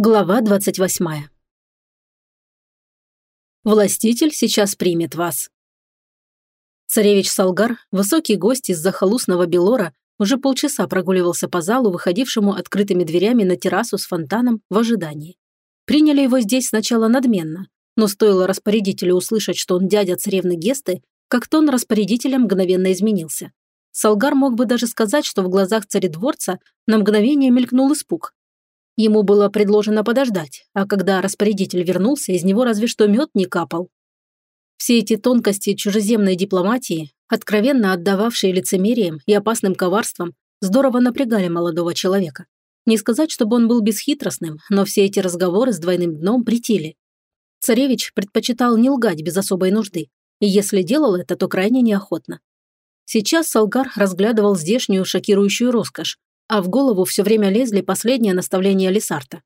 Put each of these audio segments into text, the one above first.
Глава 28. Властитель сейчас примет вас. Царевич Салгар, высокий гость из захолустного Белора, уже полчаса прогуливался по залу, выходившему открытыми дверями на террасу с фонтаном в ожидании. Приняли его здесь сначала надменно, но стоило распорядителю услышать, что он дядя царевны Гесты, как тон распорядителя мгновенно изменился. Салгар мог бы даже сказать, что в глазах царедворца на мгновение мелькнул испуг, Ему было предложено подождать, а когда распорядитель вернулся, из него разве что мед не капал. Все эти тонкости чужеземной дипломатии, откровенно отдававшие лицемерием и опасным коварством, здорово напрягали молодого человека. Не сказать, чтобы он был бесхитростным, но все эти разговоры с двойным дном притили. Царевич предпочитал не лгать без особой нужды, и если делал это, то крайне неохотно. Сейчас Салгар разглядывал здешнюю шокирующую роскошь, а в голову все время лезли последние наставления Лисарта.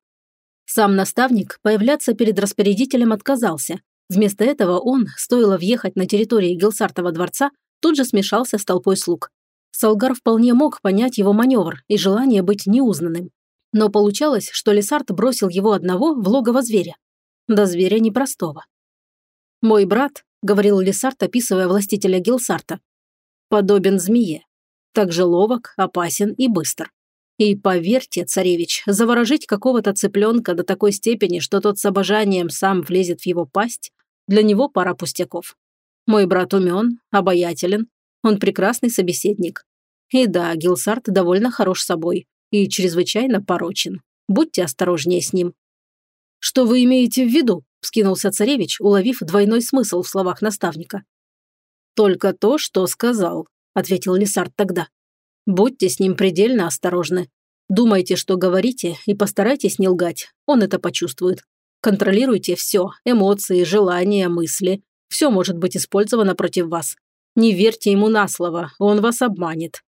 Сам наставник появляться перед распорядителем отказался. Вместо этого он, стоило въехать на территорию Гилсартова дворца, тут же смешался с толпой слуг. Салгар вполне мог понять его маневр и желание быть неузнанным. Но получалось, что Лисарт бросил его одного в логово зверя. До зверя непростого. «Мой брат», — говорил Лисарт, описывая властителя Гилсарта, — «подобен змее так же ловок, опасен и быстр. И поверьте, царевич, заворожить какого-то цыпленка до такой степени, что тот с обожанием сам влезет в его пасть, для него пара пустяков. Мой брат умен, обаятелен, он прекрасный собеседник. И да, Гилсарт довольно хорош собой и чрезвычайно порочен. Будьте осторожнее с ним. «Что вы имеете в виду?» – вскинулся царевич, уловив двойной смысл в словах наставника. «Только то, что сказал», – ответил Лисард тогда. «Будьте с ним предельно осторожны. Думайте, что говорите, и постарайтесь не лгать. Он это почувствует. Контролируйте все – эмоции, желания, мысли. Все может быть использовано против вас. Не верьте ему на слово, он вас обманет».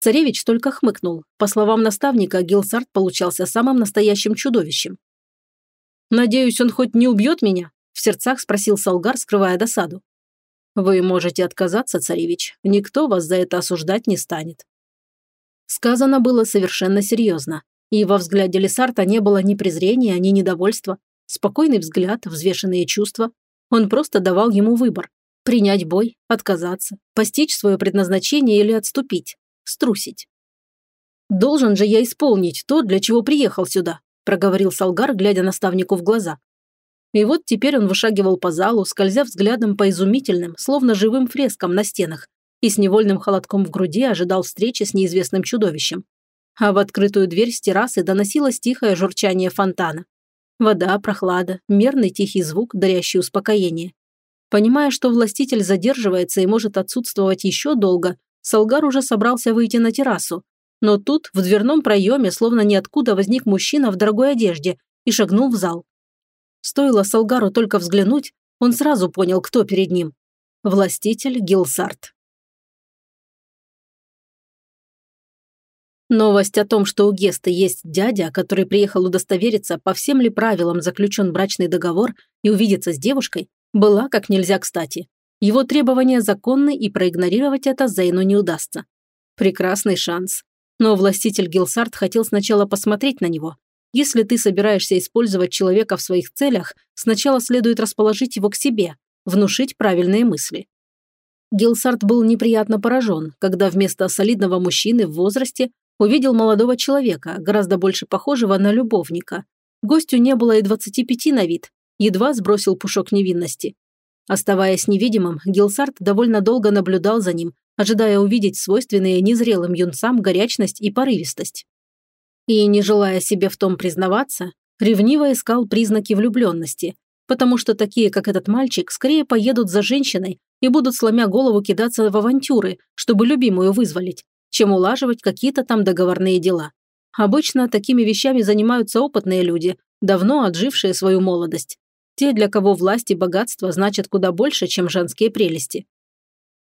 Царевич только хмыкнул. По словам наставника, Гилсарт получался самым настоящим чудовищем. «Надеюсь, он хоть не убьет меня?» – в сердцах спросил Салгар, скрывая досаду. Вы можете отказаться, царевич. Никто вас за это осуждать не станет. Сказано было совершенно серьезно. И во взгляде Лесарта не было ни презрения, ни недовольства. Спокойный взгляд, взвешенные чувства. Он просто давал ему выбор. Принять бой, отказаться, постичь свое предназначение или отступить, струсить. «Должен же я исполнить то, для чего приехал сюда», проговорил Салгар, глядя наставнику в глаза. И вот теперь он вышагивал по залу, скользя взглядом по изумительным, словно живым фрескам на стенах, и с невольным холодком в груди ожидал встречи с неизвестным чудовищем. А в открытую дверь с террасы доносилось тихое журчание фонтана. Вода, прохлада, мерный тихий звук, дарящий успокоение. Понимая, что властитель задерживается и может отсутствовать еще долго, Салгар уже собрался выйти на террасу. Но тут в дверном проеме словно ниоткуда возник мужчина в дорогой одежде и шагнул в зал. Стоило Салгару только взглянуть, он сразу понял, кто перед ним. Властитель Гилсарт. Новость о том, что у Геста есть дядя, который приехал удостовериться, по всем ли правилам заключен брачный договор и увидеться с девушкой, была как нельзя кстати. Его требования законны, и проигнорировать это Зейну не удастся. Прекрасный шанс. Но властитель Гилсарт хотел сначала посмотреть на него, если ты собираешься использовать человека в своих целях, сначала следует расположить его к себе, внушить правильные мысли. Гилсарт был неприятно поражен, когда вместо солидного мужчины в возрасте увидел молодого человека, гораздо больше похожего на любовника. Гостю не было и 25 на вид, едва сбросил пушок невинности. Оставаясь невидимым, Гилсарт довольно долго наблюдал за ним, ожидая увидеть свойственные незрелым юнцам горячность и порывистость. И, не желая себе в том признаваться, ревниво искал признаки влюбленности, потому что такие, как этот мальчик, скорее поедут за женщиной и будут, сломя голову, кидаться в авантюры, чтобы любимую вызволить, чем улаживать какие-то там договорные дела. Обычно такими вещами занимаются опытные люди, давно отжившие свою молодость. Те, для кого власть и богатство значат куда больше, чем женские прелести.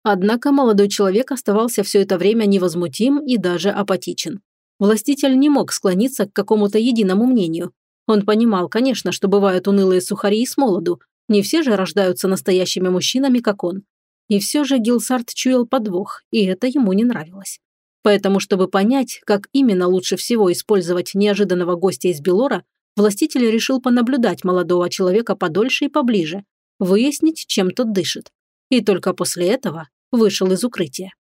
Однако молодой человек оставался все это время невозмутим и даже апатичен. Властитель не мог склониться к какому-то единому мнению. Он понимал, конечно, что бывают унылые сухари и с молоду, не все же рождаются настоящими мужчинами, как он. И все же Гилсарт чуял подвох, и это ему не нравилось. Поэтому, чтобы понять, как именно лучше всего использовать неожиданного гостя из Белора, властитель решил понаблюдать молодого человека подольше и поближе, выяснить, чем тот дышит. И только после этого вышел из укрытия.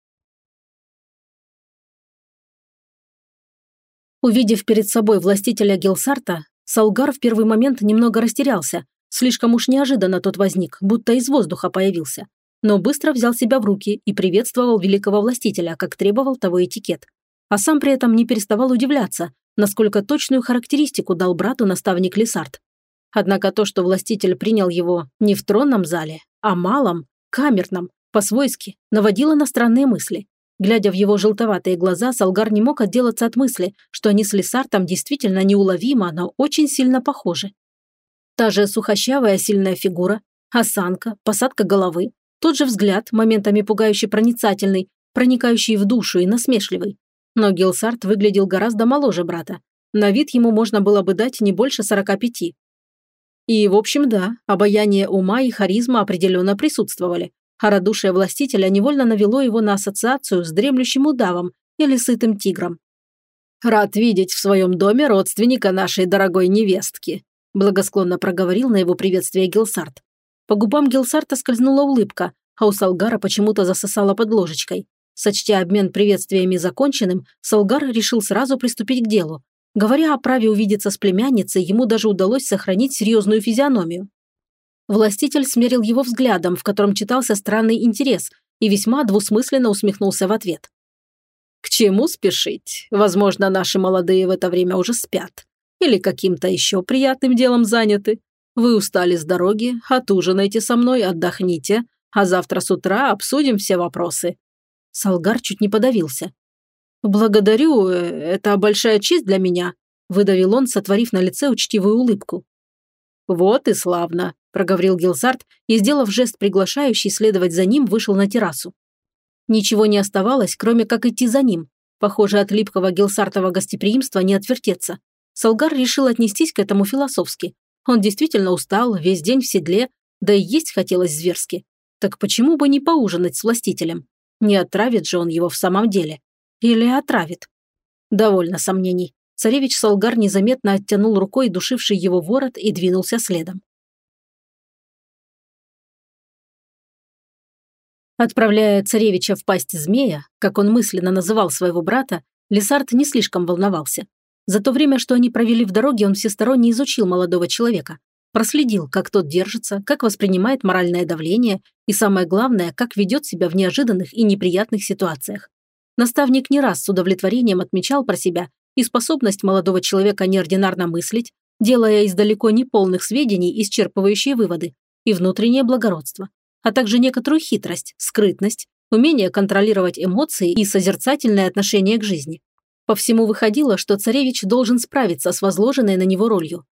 Увидев перед собой властителя Гилсарта, Салгар в первый момент немного растерялся. Слишком уж неожиданно тот возник, будто из воздуха появился. Но быстро взял себя в руки и приветствовал великого властителя, как требовал того этикет. А сам при этом не переставал удивляться, насколько точную характеристику дал брату наставник Лесард. Однако то, что властитель принял его не в тронном зале, а малом, камерном, по-свойски, наводило на странные мысли. Глядя в его желтоватые глаза, Салгар не мог отделаться от мысли, что они с Лесартом действительно неуловимо, но очень сильно похожи. Та же сухощавая сильная фигура, осанка, посадка головы, тот же взгляд, моментами пугающе проницательный, проникающий в душу и насмешливый. Но Гилсарт выглядел гораздо моложе брата. На вид ему можно было бы дать не больше 45. И, в общем, да, обаяние ума и харизма определенно присутствовали а радушие властителя невольно навело его на ассоциацию с дремлющим удавом или сытым тигром. «Рад видеть в своем доме родственника нашей дорогой невестки», благосклонно проговорил на его приветствие Гилсарт. По губам Гилсарта скользнула улыбка, а у Салгара почему-то засосала под ложечкой. Сочтя обмен приветствиями законченным, Салгар решил сразу приступить к делу. Говоря о праве увидеться с племянницей, ему даже удалось сохранить серьезную физиономию. Властитель смерил его взглядом, в котором читался странный интерес, и весьма двусмысленно усмехнулся в ответ. «К чему спешить? Возможно, наши молодые в это время уже спят. Или каким-то еще приятным делом заняты. Вы устали с дороги, отужинайте со мной, отдохните, а завтра с утра обсудим все вопросы». Салгар чуть не подавился. «Благодарю, э, это большая честь для меня», выдавил он, сотворив на лице учтивую улыбку. «Вот и славно проговорил Гилсарт и, сделав жест приглашающий следовать за ним, вышел на террасу. Ничего не оставалось, кроме как идти за ним. Похоже, от липкого Гилсартова гостеприимства не отвертеться. Салгар решил отнестись к этому философски. Он действительно устал, весь день в седле, да и есть хотелось зверски. Так почему бы не поужинать с властителем? Не отравит же он его в самом деле. Или отравит? Довольно сомнений. Царевич Салгар незаметно оттянул рукой душивший его ворот и двинулся следом. Отправляя царевича в пасть змея, как он мысленно называл своего брата, Лесард не слишком волновался. За то время, что они провели в дороге, он всесторонне изучил молодого человека. Проследил, как тот держится, как воспринимает моральное давление и, самое главное, как ведет себя в неожиданных и неприятных ситуациях. Наставник не раз с удовлетворением отмечал про себя и способность молодого человека неординарно мыслить, делая из далеко не полных сведений исчерпывающие выводы, и внутреннее благородство а также некоторую хитрость, скрытность, умение контролировать эмоции и созерцательное отношение к жизни. По всему выходило, что царевич должен справиться с возложенной на него ролью.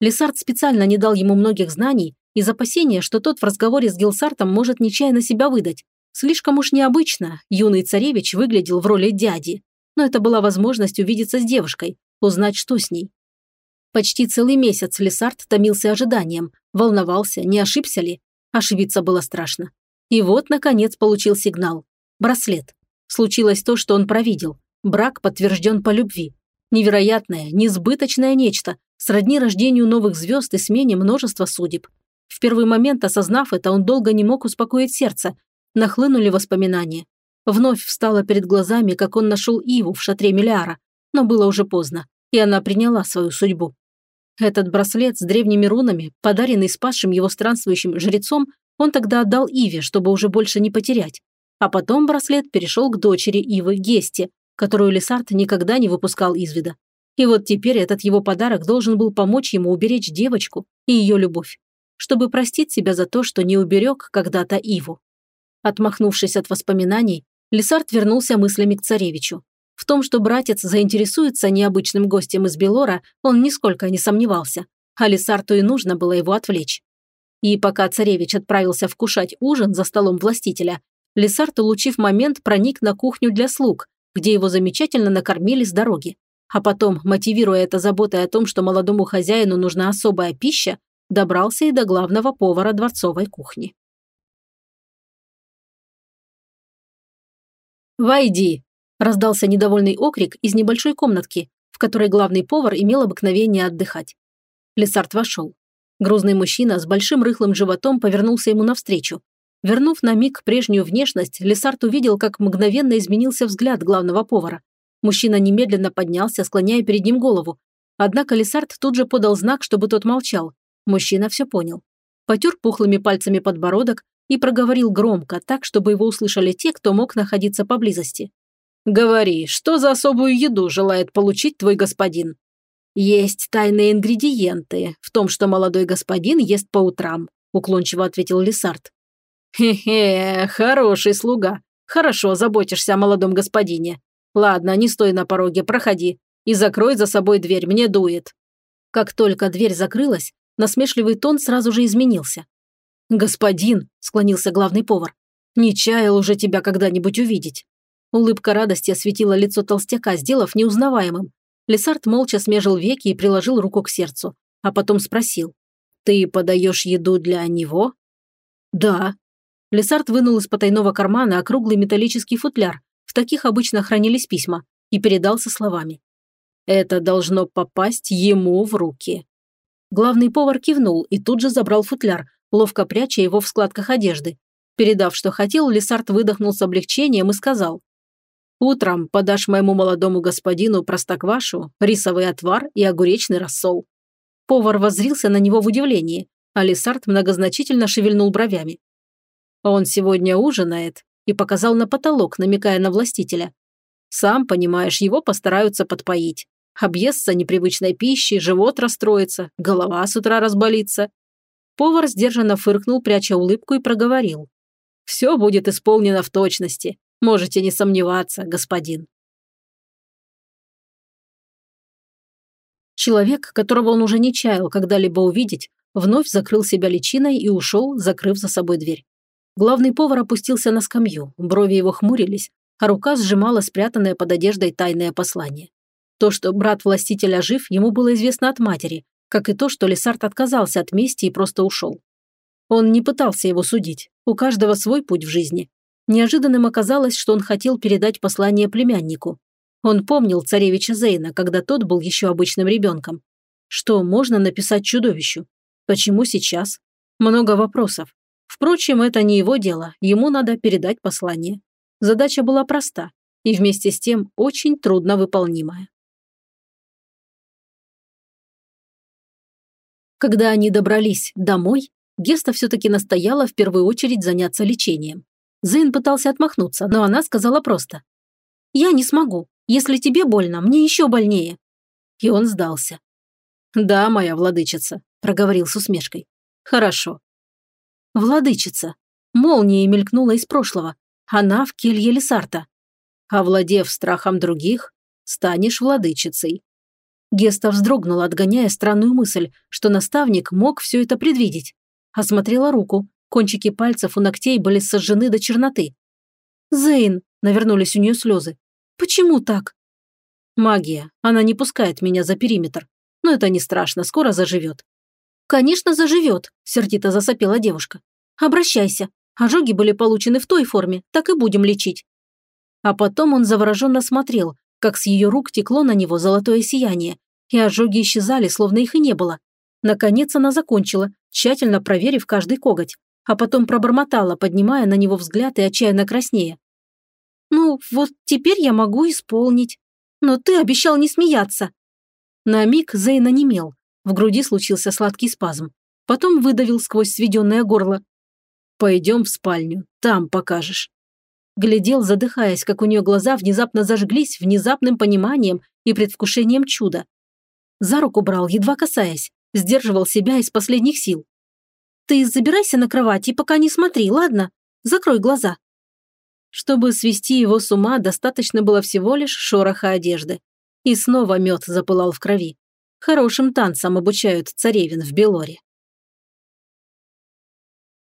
Лесард специально не дал ему многих знаний из опасения, что тот в разговоре с Гилсартом может нечаянно себя выдать. Слишком уж необычно юный царевич выглядел в роли дяди, но это была возможность увидеться с девушкой, узнать, что с ней. Почти целый месяц Лесард томился ожиданием, волновался, не ошибся ли, Ошибиться было страшно. И вот, наконец, получил сигнал. Браслет. Случилось то, что он провидел. Брак подтвержден по любви. Невероятное, несбыточное нечто, сродни рождению новых звезд и смене множества судеб. В первый момент, осознав это, он долго не мог успокоить сердце. Нахлынули воспоминания. Вновь встала перед глазами, как он нашел Иву в шатре Миллиара, но было уже поздно, и она приняла свою судьбу. Этот браслет с древними рунами, подаренный спасшим его странствующим жрецом, он тогда отдал Иве, чтобы уже больше не потерять. А потом браслет перешел к дочери Ивы, Гесте, которую Лесард никогда не выпускал из вида. И вот теперь этот его подарок должен был помочь ему уберечь девочку и ее любовь, чтобы простить себя за то, что не уберег когда-то Иву. Отмахнувшись от воспоминаний, Лесард вернулся мыслями к царевичу. В том, что братец заинтересуется необычным гостем из Белора, он нисколько не сомневался. А Лисарту и нужно было его отвлечь. И пока царевич отправился вкушать ужин за столом властителя, Лисарт, улучив момент, проник на кухню для слуг, где его замечательно накормили с дороги. А потом, мотивируя это заботой о том, что молодому хозяину нужна особая пища, добрался и до главного повара дворцовой кухни. «Войди!» Раздался недовольный окрик из небольшой комнатки, в которой главный повар имел обыкновение отдыхать. Лесард вошел. Грузный мужчина с большим рыхлым животом повернулся ему навстречу. Вернув на миг прежнюю внешность, Лесард увидел, как мгновенно изменился взгляд главного повара. Мужчина немедленно поднялся, склоняя перед ним голову. Однако Лесард тут же подал знак, чтобы тот молчал. Мужчина все понял. Потер пухлыми пальцами подбородок и проговорил громко, так, чтобы его услышали те, кто мог находиться поблизости. «Говори, что за особую еду желает получить твой господин?» «Есть тайные ингредиенты в том, что молодой господин ест по утрам», уклончиво ответил Лесард. «Хе-хе, хороший слуга. Хорошо заботишься о молодом господине. Ладно, не стой на пороге, проходи. И закрой за собой дверь, мне дует». Как только дверь закрылась, насмешливый тон сразу же изменился. «Господин», – склонился главный повар, – «не чаял уже тебя когда-нибудь увидеть». Улыбка радости осветила лицо толстяка, сделав неузнаваемым. Лесард молча смежил веки и приложил руку к сердцу, а потом спросил. «Ты подаешь еду для него?» «Да». Лесард вынул из потайного кармана округлый металлический футляр, в таких обычно хранились письма, и передал со словами. «Это должно попасть ему в руки». Главный повар кивнул и тут же забрал футляр, ловко пряча его в складках одежды. Передав, что хотел, Лесард выдохнул с облегчением и сказал. «Утром подашь моему молодому господину простоквашу, рисовый отвар и огуречный рассол». Повар воззрился на него в удивлении, а Лесард многозначительно шевельнул бровями. «Он сегодня ужинает и показал на потолок, намекая на властителя. Сам понимаешь, его постараются подпоить. Объестся непривычной пищей, живот расстроится, голова с утра разболится. Повар сдержанно фыркнул, пряча улыбку, и проговорил. «Все будет исполнено в точности. Можете не сомневаться, господин». Человек, которого он уже не чаял когда-либо увидеть, вновь закрыл себя личиной и ушел, закрыв за собой дверь. Главный повар опустился на скамью, брови его хмурились, а рука сжимала спрятанное под одеждой тайное послание. То, что брат властителя жив, ему было известно от матери, как и то, что Лесард отказался от мести и просто ушел. Он не пытался его судить, у каждого свой путь в жизни. Неожиданным оказалось, что он хотел передать послание племяннику. Он помнил царевича Зейна, когда тот был еще обычным ребенком. Что можно написать чудовищу? Почему сейчас? Много вопросов. Впрочем, это не его дело, ему надо передать послание. Задача была проста и вместе с тем очень трудно выполнимая. Когда они добрались домой, Геста все-таки настояла в первую очередь заняться лечением. Зейн пытался отмахнуться, но она сказала просто. «Я не смогу. Если тебе больно, мне еще больнее». И он сдался. «Да, моя владычица», – проговорил с усмешкой. «Хорошо. Владычица. Молния мелькнула из прошлого. Она в келье Лесарта. Овладев страхом других, станешь владычицей. Геста вздрогнула, отгоняя странную мысль, что наставник мог все это предвидеть. Осмотрела руку. Кончики пальцев у ногтей были сожжены до черноты. «Зейн!» – навернулись у нее слезы. «Почему так?» «Магия. Она не пускает меня за периметр. Но это не страшно, скоро заживет. «Конечно, заживет», – сердито засопела девушка. «Обращайся. Ожоги были получены в той форме, так и будем лечить». А потом он завороженно смотрел, как с ее рук текло на него золотое сияние, и ожоги исчезали, словно их и не было. Наконец она закончила, тщательно проверив каждый коготь, а потом пробормотала, поднимая на него взгляд и отчаянно краснея. «Ну, вот теперь я могу исполнить. Но ты обещал не смеяться». На миг Зейн онемел, в груди случился сладкий спазм. Потом выдавил сквозь сведенное горло. «Пойдем в спальню, там покажешь». Глядел, задыхаясь, как у нее глаза внезапно зажглись внезапным пониманием и предвкушением чуда. За руку брал, едва касаясь, сдерживал себя из последних сил. «Ты забирайся на кровать и пока не смотри, ладно? Закрой глаза». Чтобы свести его с ума, достаточно было всего лишь шороха одежды. И снова мед запылал в крови. Хорошим танцам обучают царевин в Белоре.